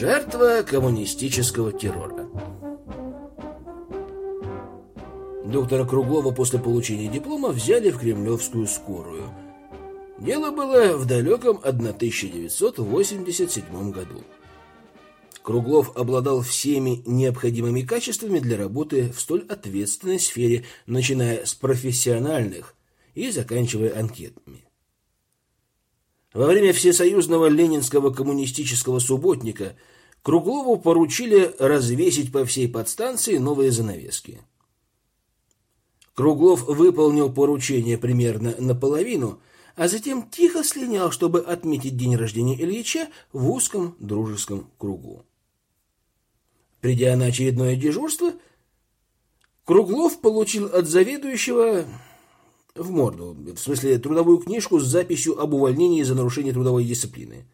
Жертва коммунистического террора. Доктора Круглова после получения диплома взяли в кремлевскую скорую. Дело было в далеком 1987 году. Круглов обладал всеми необходимыми качествами для работы в столь ответственной сфере, начиная с профессиональных и заканчивая анкетами. Во время всесоюзного ленинского коммунистического субботника Круглову поручили развесить по всей подстанции новые занавески. Круглов выполнил поручение примерно наполовину, а затем тихо слинял, чтобы отметить день рождения Ильича в узком дружеском кругу. Придя на очередное дежурство, Круглов получил от заведующего в морду, в смысле трудовую книжку с записью об увольнении за нарушение трудовой дисциплины.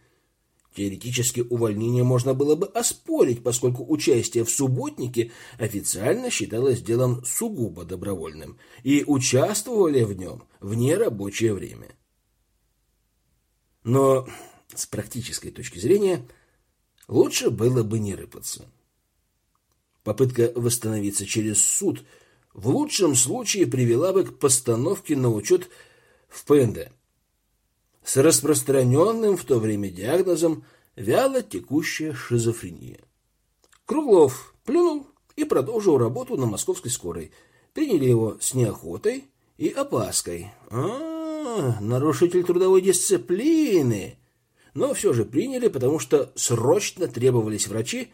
Теоретически увольнение можно было бы оспорить, поскольку участие в субботнике официально считалось делом сугубо добровольным, и участвовали в нем в нерабочее время. Но с практической точки зрения лучше было бы не рыпаться. Попытка восстановиться через суд – в лучшем случае привела бы к постановке на учет в ПНД с распространенным в то время диагнозом вяло текущая шизофрения. Круглов плюнул и продолжил работу на московской скорой. Приняли его с неохотой и опаской. А, нарушитель трудовой дисциплины. Но все же приняли, потому что срочно требовались врачи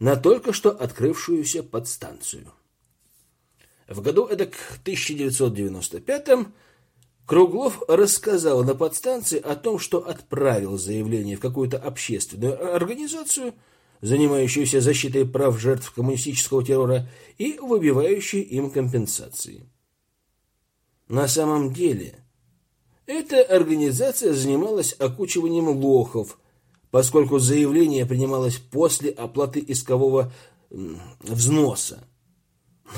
на только что открывшуюся подстанцию. В году эдак 1995-м Круглов рассказал на подстанции о том, что отправил заявление в какую-то общественную организацию, занимающуюся защитой прав жертв коммунистического террора и выбивающей им компенсации. На самом деле, эта организация занималась окучиванием лохов, поскольку заявление принималось после оплаты искового взноса.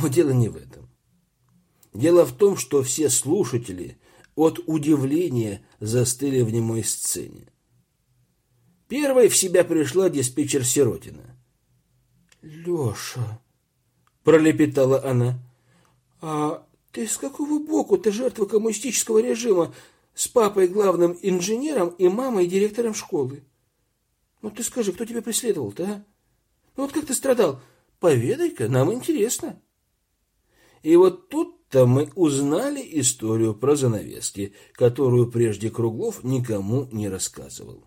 Но дело не в этом. Дело в том, что все слушатели от удивления застыли в немой сцене. Первой в себя пришла диспетчер Сиротина. «Леша», — пролепетала она, — «а ты с какого боку ты жертва коммунистического режима с папой главным инженером и мамой директором школы? Ну ты скажи, кто тебя преследовал-то, а? Ну вот как ты страдал? Поведай-ка, нам интересно». И вот тут-то мы узнали историю про занавески, которую прежде Круглов никому не рассказывал.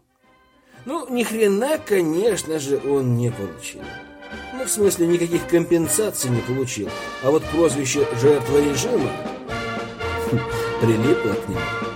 Ну, ни хрена, конечно же, он не получил. Ну, в смысле, никаких компенсаций не получил. А вот прозвище «жертва режима» прилипло к нему.